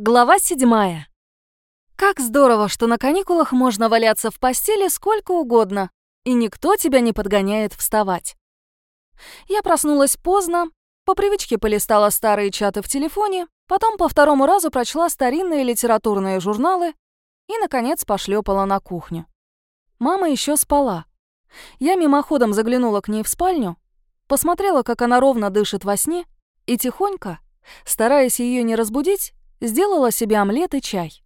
Глава седьмая. Как здорово, что на каникулах можно валяться в постели сколько угодно, и никто тебя не подгоняет вставать. Я проснулась поздно, по привычке полистала старые чаты в телефоне, потом по второму разу прочла старинные литературные журналы и, наконец, пошлепала на кухню. Мама еще спала. Я мимоходом заглянула к ней в спальню, посмотрела, как она ровно дышит во сне, и тихонько, стараясь ее не разбудить, Сделала себе омлет и чай.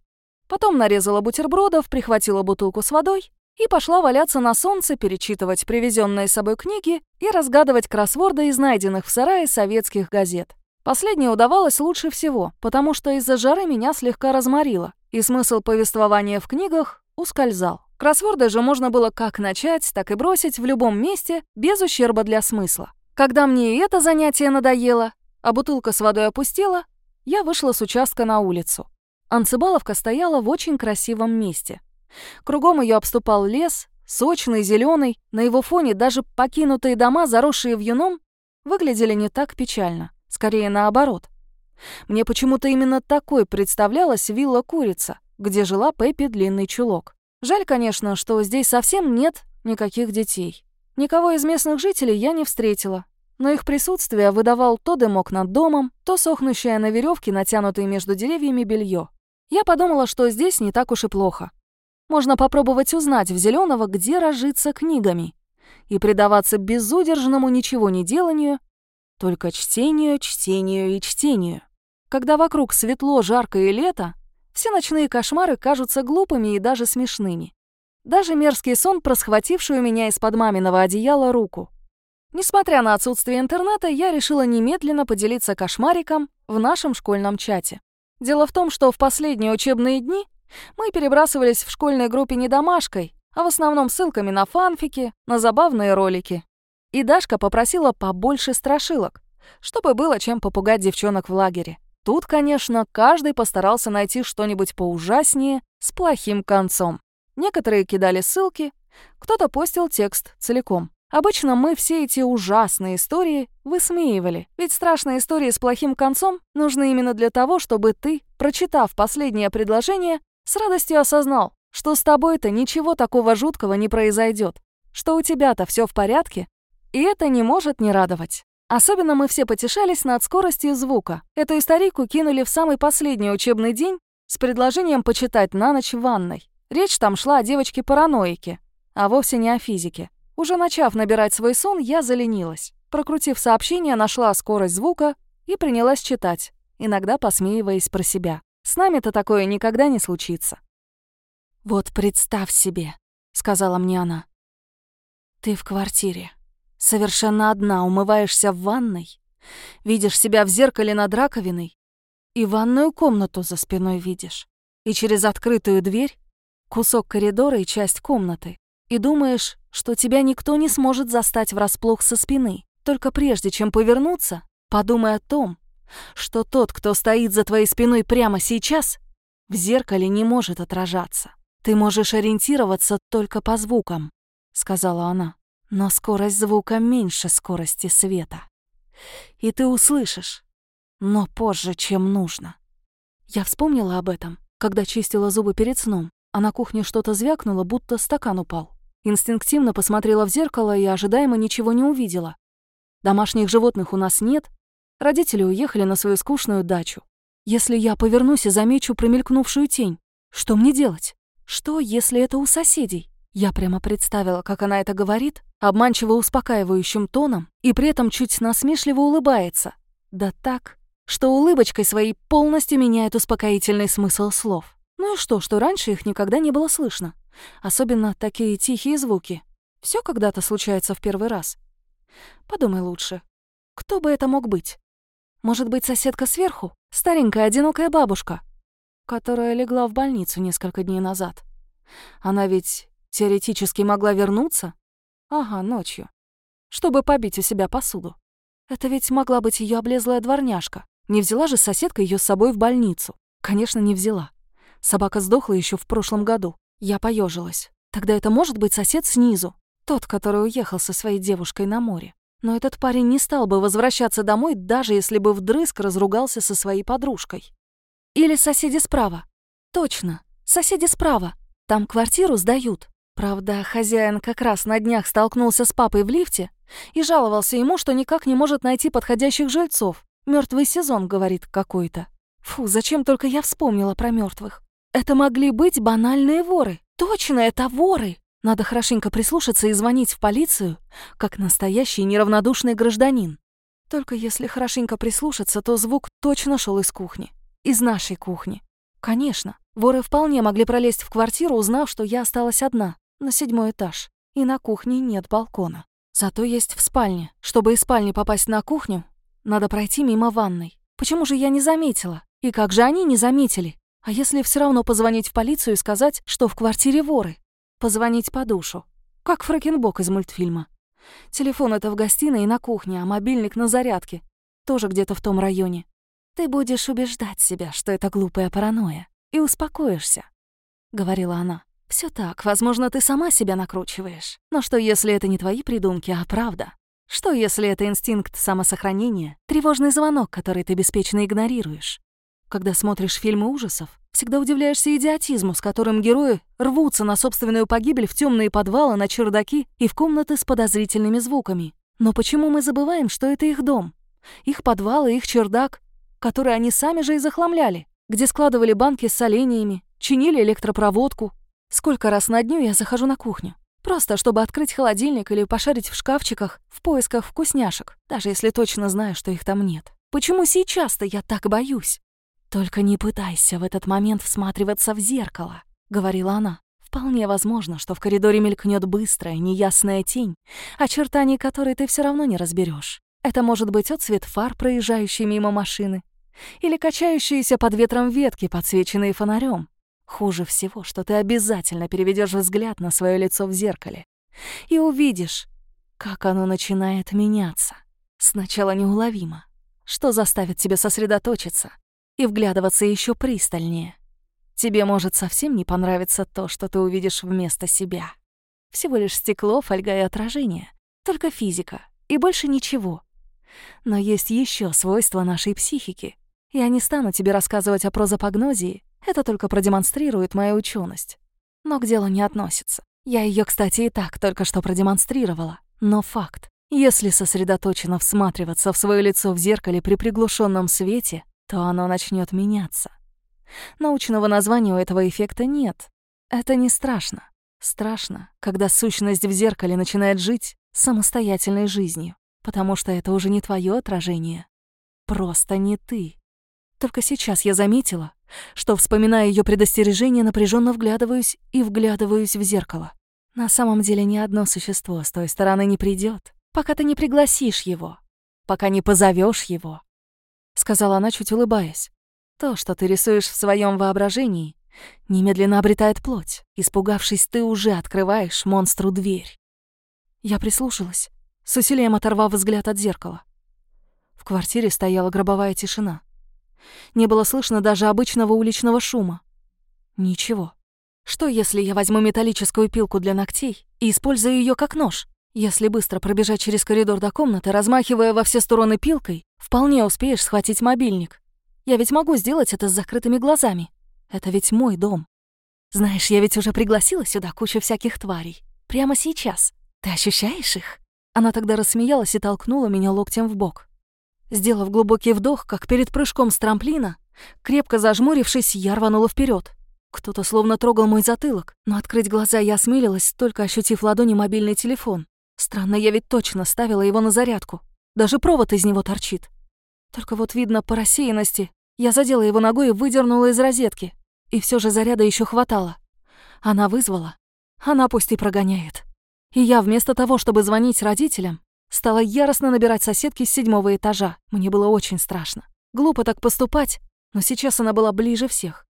Потом нарезала бутербродов, прихватила бутылку с водой и пошла валяться на солнце, перечитывать привезенные с собой книги и разгадывать кроссворды из найденных в сарае советских газет. Последнее удавалось лучше всего, потому что из-за жары меня слегка разморило, и смысл повествования в книгах ускользал. Кроссворды же можно было как начать, так и бросить в любом месте, без ущерба для смысла. Когда мне и это занятие надоело, а бутылка с водой опустела, я вышла с участка на улицу. Анцебаловка стояла в очень красивом месте. Кругом ее обступал лес, сочный, зеленый. На его фоне даже покинутые дома, заросшие вьюном, выглядели не так печально. Скорее наоборот. Мне почему-то именно такой представлялась вилла Курица, где жила Пеппи Длинный Чулок. Жаль, конечно, что здесь совсем нет никаких детей. Никого из местных жителей я не встретила, но их присутствие выдавал то дымок над домом, то сохнущее на веревке, натянутой между деревьями, белье. Я подумала, что здесь не так уж и плохо. Можно попробовать узнать в Зеленого, где разжиться книгами, и предаваться безудержному ничего не деланию, только чтению, чтению и чтению. Когда вокруг светло, жарко и лето, все ночные кошмары кажутся глупыми и даже смешными. Даже мерзкий сон, просхвативший у меня из-под маминого одеяла руку. Несмотря на отсутствие интернета, я решила немедленно поделиться кошмариком в нашем школьном чате. Дело в том, что в последние учебные дни мы перебрасывались в школьной группе не домашкой, а в основном ссылками на фанфики, на забавные ролики. И Дашка попросила побольше страшилок, чтобы было чем попугать девчонок в лагере. Тут, конечно, каждый постарался найти что-нибудь поужаснее, с плохим концом. Некоторые кидали ссылки, кто-то постил текст целиком. Обычно мы все эти ужасные истории высмеивали, ведь страшные истории с плохим концом нужны именно для того, чтобы ты, прочитав последнее предложение, с радостью осознал, что с тобой-то ничего такого жуткого не произойдет, что у тебя-то все в порядке, и это не может не радовать. Особенно мы все потешались над скоростью звука. Эту историйку кинули в самый последний учебный день с предложением почитать на ночь в ванной. Речь там шла о девочке-параноике, а вовсе не о физике. Уже начав набирать свой сон, я заленилась. Прокрутив сообщение, нашла скорость звука и принялась читать, иногда посмеиваясь про себя. С нами-то такое никогда не случится. «Вот представь себе», — сказала мне она. «Ты в квартире, совершенно одна, умываешься в ванной, видишь себя в зеркале над раковиной и ванную комнату за спиной видишь, и через открытую дверь кусок коридора и часть комнаты и думаешь, что тебя никто не сможет застать врасплох со спины. Только прежде чем повернуться, подумай о том, что тот, кто стоит за твоей спиной прямо сейчас, в зеркале не может отражаться. Ты можешь ориентироваться только по звукам, сказала она. Но скорость звука меньше скорости света. И ты услышишь, но позже, чем нужно. Я вспомнила об этом, когда чистила зубы перед сном, а на кухне что-то звякнуло, будто стакан упал. Инстинктивно посмотрела в зеркало и ожидаемо ничего не увидела. Домашних животных у нас нет, родители уехали на свою скучную дачу. Если я повернусь и замечу промелькнувшую тень, что мне делать? Что, если это у соседей? Я прямо представила, как она это говорит, обманчиво успокаивающим тоном, и при этом чуть насмешливо улыбается. Да так, что улыбочкой своей полностью меняет успокоительный смысл слов. Ну и что, что раньше их никогда не было слышно? Особенно такие тихие звуки. Все когда-то случается в первый раз. Подумай лучше. Кто бы это мог быть? Может быть, соседка сверху? Старенькая одинокая бабушка, которая легла в больницу несколько дней назад. Она ведь теоретически могла вернуться? Ага, ночью. Чтобы побить у себя посуду. Это ведь могла быть ее облезлая дворняжка. Не взяла же соседка ее с собой в больницу? Конечно, не взяла. Собака сдохла еще в прошлом году. Я поежилась. Тогда это может быть сосед снизу, тот, который уехал со своей девушкой на море. Но этот парень не стал бы возвращаться домой, даже если бы вдрызг разругался со своей подружкой. Или соседи справа? Точно, соседи справа. Там квартиру сдают. Правда, хозяин как раз на днях столкнулся с папой в лифте и жаловался ему, что никак не может найти подходящих жильцов. Мертвый сезон, говорит какой-то. Фу, зачем только я вспомнила про мертвых? Это могли быть банальные воры. Точно, это воры. Надо хорошенько прислушаться и звонить в полицию, как настоящий неравнодушный гражданин. Только если хорошенько прислушаться, то звук точно шел из кухни. Из нашей кухни. Конечно, воры вполне могли пролезть в квартиру, узнав, что я осталась одна, на седьмой этаж, и на кухне нет балкона. Зато есть в спальне. Чтобы из спальни попасть на кухню, надо пройти мимо ванной. Почему же я не заметила? И как же они не заметили? А если все равно позвонить в полицию и сказать, что в квартире воры? Позвонить по душу. Как Фрэкенбок из мультфильма. Телефон это в гостиной и на кухне, а мобильник на зарядке. Тоже где-то в том районе. Ты будешь убеждать себя, что это глупая паранойя, и успокоишься, — говорила она. Все так, возможно, ты сама себя накручиваешь. Но что, если это не твои придумки, а правда? Что, если это инстинкт самосохранения, тревожный звонок, который ты беспечно игнорируешь? Когда смотришь фильмы ужасов, всегда удивляешься идиотизму, с которым герои рвутся на собственную погибель в темные подвалы, на чердаки и в комнаты с подозрительными звуками. Но почему мы забываем, что это их дом? Их подвал и их чердак, который они сами же и захламляли, где складывали банки с соленьями, чинили электропроводку. Сколько раз на дню я захожу на кухню, Просто чтобы открыть холодильник или пошарить в шкафчиках в поисках вкусняшек, даже если точно знаю, что их там нет. Почему сейчас-то я так боюсь? «Только не пытайся в этот момент всматриваться в зеркало», — говорила она. «Вполне возможно, что в коридоре мелькнет быстрая, неясная тень, очертаний которой ты все равно не разберешь. Это может быть отцвет фар, проезжающий мимо машины, или качающиеся под ветром ветки, подсвеченные фонарем. Хуже всего, что ты обязательно переведешь взгляд на свое лицо в зеркале и увидишь, как оно начинает меняться. Сначала неуловимо, что заставит тебя сосредоточиться, и вглядываться еще пристальнее. Тебе может совсем не понравиться то, что ты увидишь вместо себя. Всего лишь стекло, фольга и отражение. Только физика. И больше ничего. Но есть еще свойства нашей психики. Я не стану тебе рассказывать о прозапогнозии. Это только продемонстрирует моя ученость. Но к делу не относится. Я ее, кстати, и так только что продемонстрировала. Но факт. Если сосредоточенно всматриваться в свое лицо в зеркале при приглушенном свете, то оно начнет меняться. Научного названия у этого эффекта нет. Это не страшно. Страшно, когда сущность в зеркале начинает жить самостоятельной жизнью, потому что это уже не твое отражение. Просто не ты. Только сейчас я заметила, что, вспоминая ее предостережение, напряженно вглядываюсь и вглядываюсь в зеркало. На самом деле ни одно существо с той стороны не придет, пока ты не пригласишь его, пока не позовешь его, — сказала она, чуть улыбаясь. «То, что ты рисуешь в своем воображении, немедленно обретает плоть. Испугавшись, ты уже открываешь монстру дверь». Я прислушалась, с усилием оторвав взгляд от зеркала. В квартире стояла гробовая тишина. Не было слышно даже обычного уличного шума. Ничего. Что, если я возьму металлическую пилку для ногтей и использую ее как нож? Если быстро пробежать через коридор до комнаты, размахивая во все стороны пилкой, вполне успеешь схватить мобильник. Я ведь могу сделать это с закрытыми глазами. Это ведь мой дом. Знаешь, я ведь уже пригласила сюда кучу всяких тварей. Прямо сейчас. Ты ощущаешь их?» Она тогда рассмеялась и толкнула меня локтем в бок. Сделав глубокий вдох, как перед прыжком с трамплина, крепко зажмурившись, я рванула вперед. Кто-то словно трогал мой затылок, но открыть глаза я осмелилась, только ощутив ладони мобильный телефон. Странно, я ведь точно ставила его на зарядку. Даже провод из него торчит. Только вот видно по рассеянности. Я задела его ногой и выдернула из розетки. И все же заряда еще хватало. Она вызвала. Она пусть и прогоняет. И я вместо того, чтобы звонить родителям, стала яростно набирать соседки с седьмого этажа. Мне было очень страшно. Глупо так поступать, но сейчас она была ближе всех.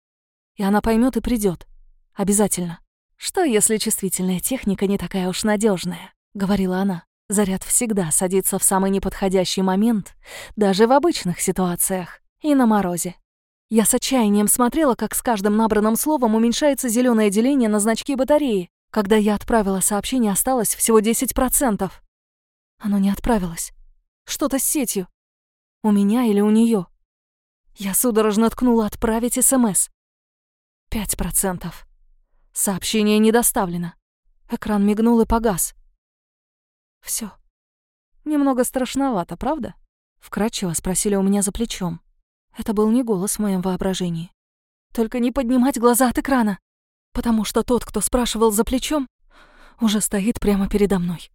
И она поймет и придет. Обязательно. Что, если чувствительная техника не такая уж надежная? — говорила она. «Заряд всегда садится в самый неподходящий момент, даже в обычных ситуациях, и на морозе. Я с отчаянием смотрела, как с каждым набранным словом уменьшается зеленое деление на значке батареи. Когда я отправила сообщение, осталось всего 10%. Оно не отправилось. Что-то с сетью. У меня или у нее. Я судорожно ткнула «Отправить СМС». Пять процентов. Сообщение не доставлено. Экран мигнул и погас. Все. Немного страшновато, правда? Вкратчиво спросили у меня за плечом. Это был не голос в моем воображении. Только не поднимать глаза от экрана, потому что тот, кто спрашивал за плечом, уже стоит прямо передо мной.